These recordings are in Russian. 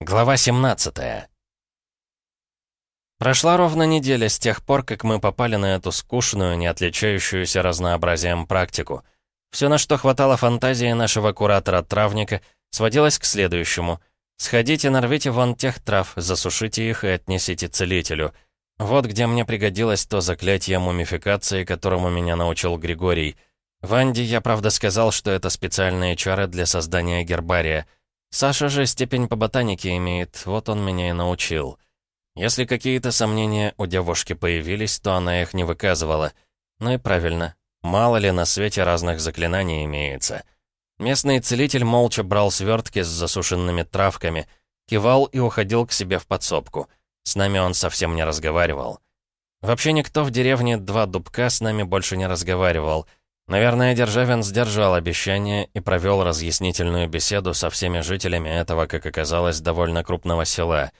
Глава 17 Прошла ровно неделя с тех пор, как мы попали на эту скучную, не отличающуюся разнообразием практику. Все, на что хватало фантазии нашего куратора-травника, сводилось к следующему. Сходите, нарвите вон тех трав, засушите их и отнесите целителю. Вот где мне пригодилось то заклятие мумификации, которому меня научил Григорий. Ванде я, правда, сказал, что это специальные чары для создания гербария — Саша же степень по ботанике имеет, вот он меня и научил. Если какие-то сомнения у девушки появились, то она их не выказывала. Ну и правильно. Мало ли на свете разных заклинаний имеется. Местный целитель молча брал свертки с засушенными травками, кивал и уходил к себе в подсобку. С нами он совсем не разговаривал. Вообще никто в деревне Два Дубка с нами больше не разговаривал — Наверное, Державин сдержал обещание и провел разъяснительную беседу со всеми жителями этого, как оказалось, довольно крупного села.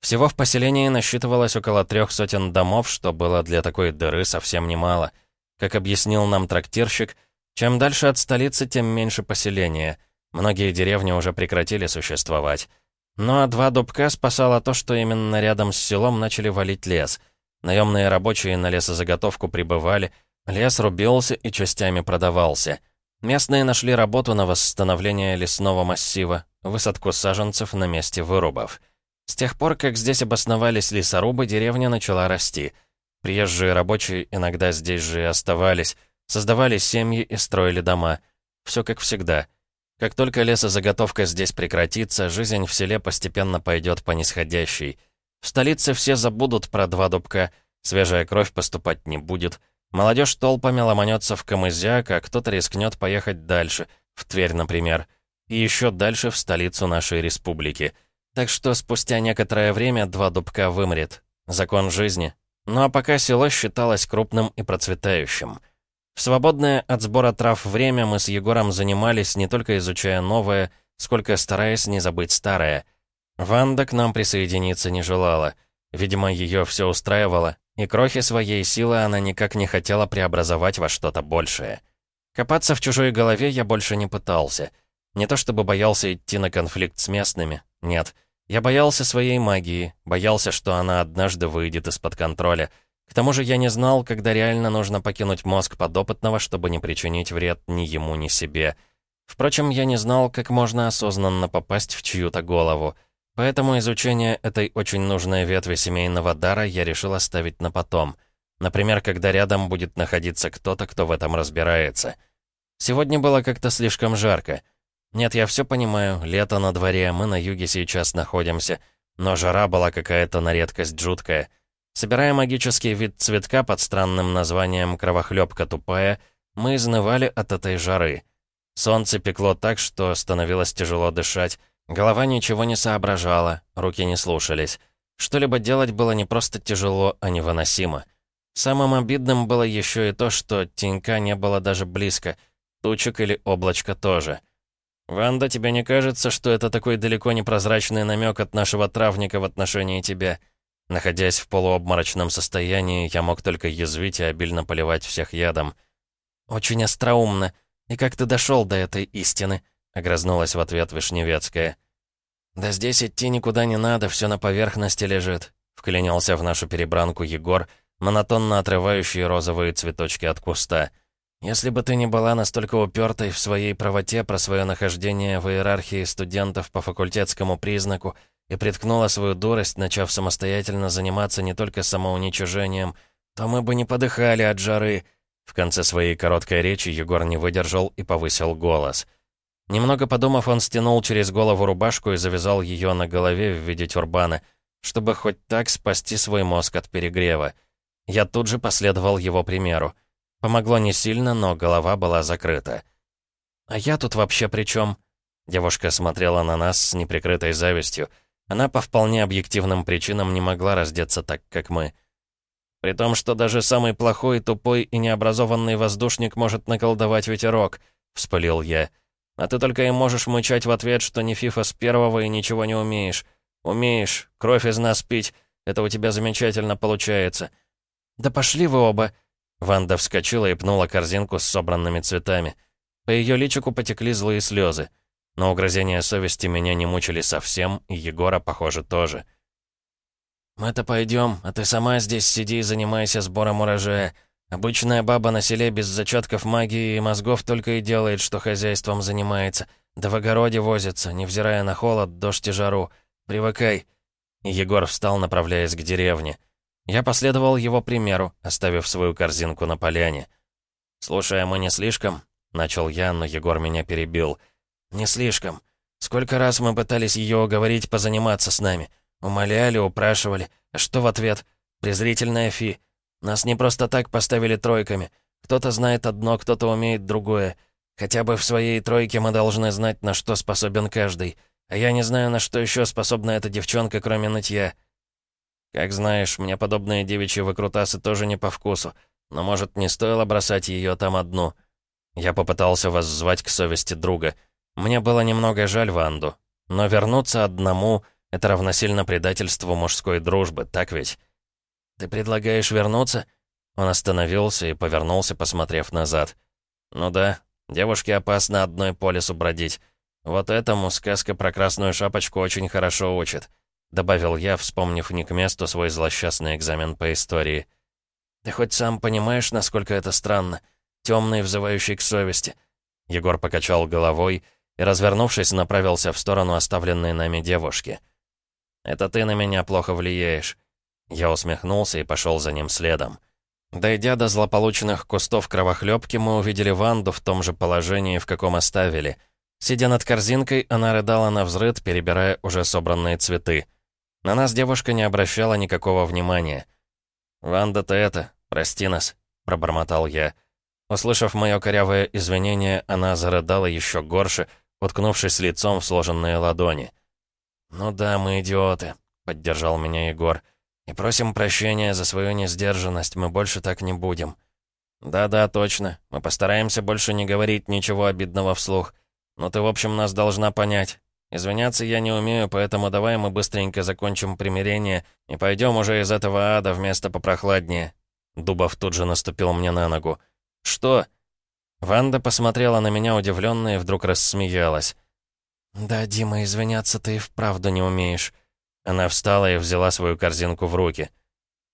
Всего в поселении насчитывалось около трех сотен домов, что было для такой дыры совсем немало. Как объяснил нам трактирщик, чем дальше от столицы, тем меньше поселения. Многие деревни уже прекратили существовать. Ну а два дубка спасало то, что именно рядом с селом начали валить лес. Наемные рабочие на лесозаготовку прибывали — Лес рубился и частями продавался. Местные нашли работу на восстановление лесного массива, высадку саженцев на месте вырубов. С тех пор, как здесь обосновались лесорубы, деревня начала расти. Приезжие рабочие иногда здесь же и оставались, создавали семьи и строили дома. Все как всегда. Как только лесозаготовка здесь прекратится, жизнь в селе постепенно пойдет по нисходящей. В столице все забудут про два дубка, свежая кровь поступать не будет — Молодежь толпами ломанется в Камызяк, а кто-то рискнет поехать дальше, в Тверь, например, и еще дальше в столицу нашей республики. Так что спустя некоторое время два дубка вымрет. Закон жизни. Ну а пока село считалось крупным и процветающим. В свободное от сбора трав время мы с Егором занимались не только изучая новое, сколько стараясь не забыть старое. Ванда к нам присоединиться не желала. Видимо, ее все устраивало, и крохи своей силы она никак не хотела преобразовать во что-то большее. Копаться в чужой голове я больше не пытался. Не то чтобы боялся идти на конфликт с местными, нет. Я боялся своей магии, боялся, что она однажды выйдет из-под контроля. К тому же я не знал, когда реально нужно покинуть мозг подопытного, чтобы не причинить вред ни ему, ни себе. Впрочем, я не знал, как можно осознанно попасть в чью-то голову — Поэтому изучение этой очень нужной ветви семейного дара я решил оставить на потом. Например, когда рядом будет находиться кто-то, кто в этом разбирается. Сегодня было как-то слишком жарко. Нет, я все понимаю, лето на дворе, мы на юге сейчас находимся. Но жара была какая-то на редкость жуткая. Собирая магический вид цветка под странным названием «кровохлебка тупая», мы изнывали от этой жары. Солнце пекло так, что становилось тяжело дышать, Голова ничего не соображала, руки не слушались. Что-либо делать было не просто тяжело, а невыносимо. Самым обидным было еще и то, что тенька не было даже близко, тучек или облачка тоже. «Ванда, тебе не кажется, что это такой далеко не прозрачный намек от нашего травника в отношении тебя?» Находясь в полуобморочном состоянии, я мог только язвить и обильно поливать всех ядом. «Очень остроумно. И как ты дошел до этой истины?» — огрызнулась в ответ Вишневецкая. «Да здесь идти никуда не надо, все на поверхности лежит», — вклинился в нашу перебранку Егор, монотонно отрывающий розовые цветочки от куста. «Если бы ты не была настолько упертой в своей правоте про свое нахождение в иерархии студентов по факультетскому признаку и приткнула свою дурость, начав самостоятельно заниматься не только самоуничижением, то мы бы не подыхали от жары». В конце своей короткой речи Егор не выдержал и повысил голос — Немного подумав, он стянул через голову рубашку и завязал ее на голове в виде тюрбана, чтобы хоть так спасти свой мозг от перегрева. Я тут же последовал его примеру. Помогло не сильно, но голова была закрыта. «А я тут вообще при чем? Девушка смотрела на нас с неприкрытой завистью. Она по вполне объективным причинам не могла раздеться так, как мы. При том, что даже самый плохой, тупой и необразованный воздушник может наколдовать ветерок, — вспылил я. А ты только и можешь мычать в ответ, что не фифа с первого и ничего не умеешь. Умеешь, кровь из нас пить. Это у тебя замечательно получается. Да пошли вы оба. Ванда вскочила и пнула корзинку с собранными цветами. По ее личику потекли злые слезы. но угрызения совести меня не мучили совсем, и Егора, похоже, тоже. «Мы-то пойдем, а ты сама здесь сиди и занимайся сбором урожая. Обычная баба на селе без зачатков магии и мозгов только и делает, что хозяйством занимается. Да в огороде возится, невзирая на холод, дождь и жару. Привыкай». Егор встал, направляясь к деревне. Я последовал его примеру, оставив свою корзинку на поляне. «Слушай, а мы не слишком?» — начал я, но Егор меня перебил. «Не слишком. Сколько раз мы пытались ее уговорить позаниматься с нами. Умоляли, упрашивали. А что в ответ? Презрительная фи. Нас не просто так поставили тройками. Кто-то знает одно, кто-то умеет другое. Хотя бы в своей тройке мы должны знать, на что способен каждый. А я не знаю, на что еще способна эта девчонка, кроме нытья. Как знаешь, мне подобные девичьи выкрутасы тоже не по вкусу. Но, может, не стоило бросать ее там одну. Я попытался воззвать к совести друга. Мне было немного жаль Ванду. Но вернуться одному — это равносильно предательству мужской дружбы, так ведь? «Ты предлагаешь вернуться?» Он остановился и повернулся, посмотрев назад. «Ну да, девушке опасно одной по лесу бродить. Вот этому сказка про красную шапочку очень хорошо учит», добавил я, вспомнив не к месту свой злосчастный экзамен по истории. «Ты хоть сам понимаешь, насколько это странно? Темный, взывающий к совести». Егор покачал головой и, развернувшись, направился в сторону оставленной нами девушки. «Это ты на меня плохо влияешь». Я усмехнулся и пошел за ним следом. Дойдя до злополученных кустов кровохлебки, мы увидели Ванду в том же положении, в каком оставили. Сидя над корзинкой, она рыдала на взрыд, перебирая уже собранные цветы. На нас девушка не обращала никакого внимания. «Ванда, ты это, прости нас», — пробормотал я. Услышав мое корявое извинение, она зарыдала еще горше, уткнувшись лицом в сложенные ладони. «Ну да, мы идиоты», — поддержал меня Егор. «И просим прощения за свою несдержанность, мы больше так не будем». «Да-да, точно. Мы постараемся больше не говорить ничего обидного вслух. Но ты, в общем, нас должна понять. Извиняться я не умею, поэтому давай мы быстренько закончим примирение и пойдем уже из этого ада в место попрохладнее». Дубов тут же наступил мне на ногу. «Что?» Ванда посмотрела на меня удивленно и вдруг рассмеялась. «Да, Дима, извиняться ты и вправду не умеешь». Она встала и взяла свою корзинку в руки.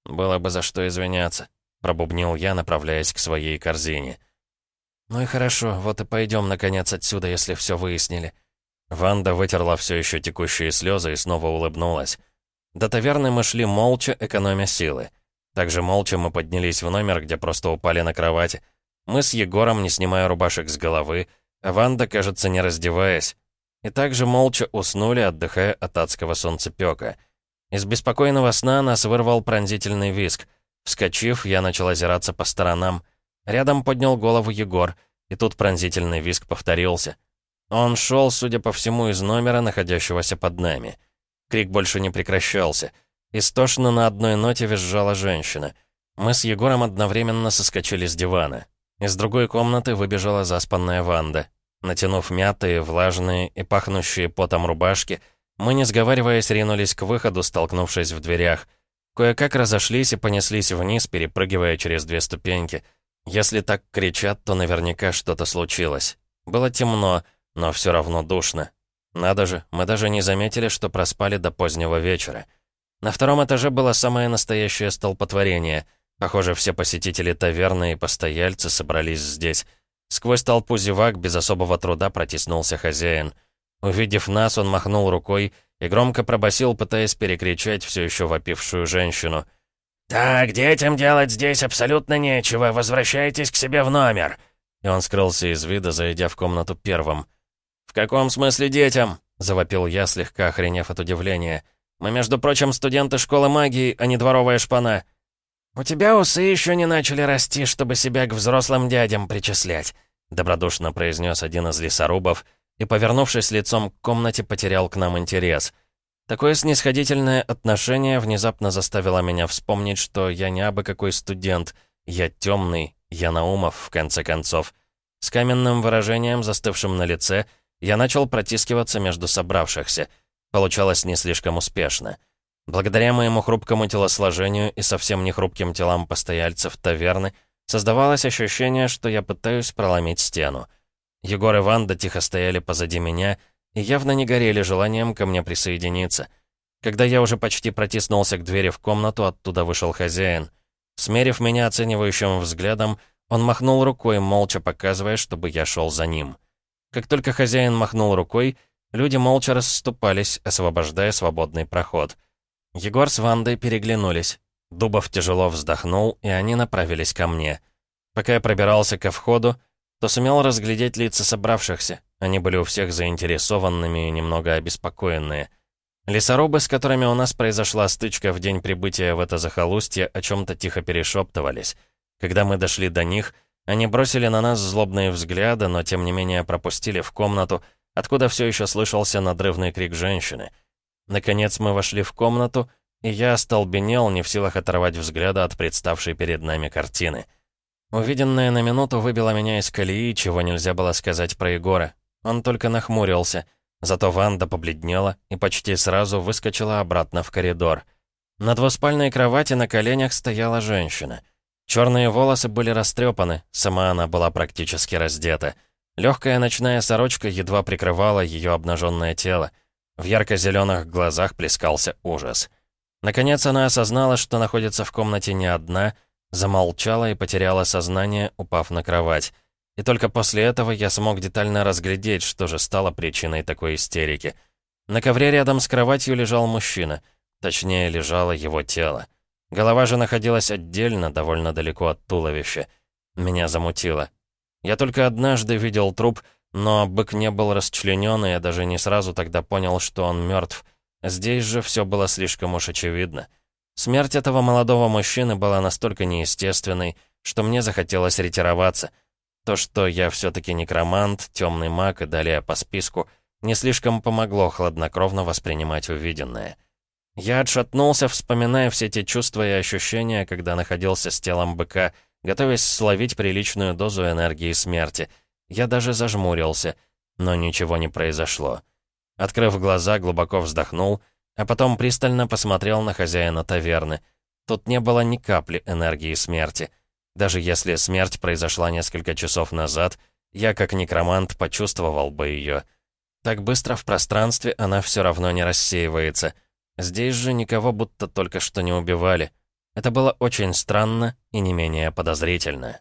«Было бы за что извиняться», — пробубнил я, направляясь к своей корзине. «Ну и хорошо, вот и пойдем наконец отсюда, если все выяснили». Ванда вытерла все еще текущие слезы и снова улыбнулась. До таверны мы шли молча, экономя силы. Также молча мы поднялись в номер, где просто упали на кровати. Мы с Егором, не снимая рубашек с головы, а Ванда, кажется, не раздеваясь. И также молча уснули, отдыхая от адского солнцепёка. Из беспокойного сна нас вырвал пронзительный виск. Вскочив, я начал озираться по сторонам. Рядом поднял голову Егор, и тут пронзительный виск повторился. Он шел, судя по всему, из номера, находящегося под нами. Крик больше не прекращался. Истошно на одной ноте визжала женщина. Мы с Егором одновременно соскочили с дивана. Из другой комнаты выбежала заспанная Ванда. Натянув мятые, влажные и пахнущие потом рубашки, мы, не сговариваясь, ринулись к выходу, столкнувшись в дверях. Кое-как разошлись и понеслись вниз, перепрыгивая через две ступеньки. Если так кричат, то наверняка что-то случилось. Было темно, но все равно душно. Надо же, мы даже не заметили, что проспали до позднего вечера. На втором этаже было самое настоящее столпотворение. Похоже, все посетители таверны и постояльцы собрались здесь. Сквозь толпу зевак без особого труда протиснулся хозяин. Увидев нас, он махнул рукой и громко пробасил, пытаясь перекричать все еще вопившую женщину. «Так, детям делать здесь абсолютно нечего, возвращайтесь к себе в номер!» И он скрылся из вида, зайдя в комнату первым. «В каком смысле детям?» — завопил я, слегка охренев от удивления. «Мы, между прочим, студенты школы магии, а не дворовая шпана». «У тебя усы еще не начали расти, чтобы себя к взрослым дядям причислять», — добродушно произнес один из лесорубов и, повернувшись лицом к комнате, потерял к нам интерес. Такое снисходительное отношение внезапно заставило меня вспомнить, что я не абы какой студент, я темный, я Наумов, в конце концов. С каменным выражением, застывшим на лице — я начал протискиваться между собравшихся. Получалось не слишком успешно. Благодаря моему хрупкому телосложению и совсем не хрупким телам постояльцев таверны, создавалось ощущение, что я пытаюсь проломить стену. Егор и Ванда тихо стояли позади меня, и явно не горели желанием ко мне присоединиться. Когда я уже почти протиснулся к двери в комнату, оттуда вышел хозяин. Смерив меня оценивающим взглядом, он махнул рукой, молча показывая, чтобы я шел за ним. Как только хозяин махнул рукой, люди молча расступались, освобождая свободный проход. Егор с Вандой переглянулись. Дубов тяжело вздохнул, и они направились ко мне. Пока я пробирался ко входу, то сумел разглядеть лица собравшихся. Они были у всех заинтересованными и немного обеспокоенные. Лесорубы, с которыми у нас произошла стычка в день прибытия в это захолустье, о чем-то тихо перешептывались. Когда мы дошли до них, они бросили на нас злобные взгляды, но тем не менее пропустили в комнату, откуда все еще слышался надрывный крик женщины. Наконец мы вошли в комнату, и я остолбенел, не в силах оторвать взгляда от представшей перед нами картины. Увиденное на минуту выбило меня из колеи, чего нельзя было сказать про Егора. Он только нахмурился, зато Ванда побледнела и почти сразу выскочила обратно в коридор. На двуспальной кровати на коленях стояла женщина — Черные волосы были растрепаны, сама она была практически раздета. Легкая ночная сорочка едва прикрывала ее обнаженное тело. В ярко-зеленых глазах плескался ужас. Наконец она осознала, что находится в комнате не одна, замолчала и потеряла сознание, упав на кровать. И только после этого я смог детально разглядеть, что же стало причиной такой истерики. На ковре рядом с кроватью лежал мужчина. Точнее, лежало его тело. Голова же находилась отдельно, довольно далеко от туловища. Меня замутило. Я только однажды видел труп, но бык не был расчленен, и я даже не сразу тогда понял, что он мертв. Здесь же все было слишком уж очевидно. Смерть этого молодого мужчины была настолько неестественной, что мне захотелось ретироваться. То, что я все-таки некромант, темный маг и далее по списку, не слишком помогло хладнокровно воспринимать увиденное. Я отшатнулся, вспоминая все те чувства и ощущения, когда находился с телом быка, готовясь словить приличную дозу энергии смерти. Я даже зажмурился, но ничего не произошло. Открыв глаза, глубоко вздохнул, а потом пристально посмотрел на хозяина таверны. Тут не было ни капли энергии смерти. Даже если смерть произошла несколько часов назад, я, как некромант, почувствовал бы ее. Так быстро в пространстве она все равно не рассеивается — Здесь же никого будто только что не убивали. Это было очень странно и не менее подозрительно.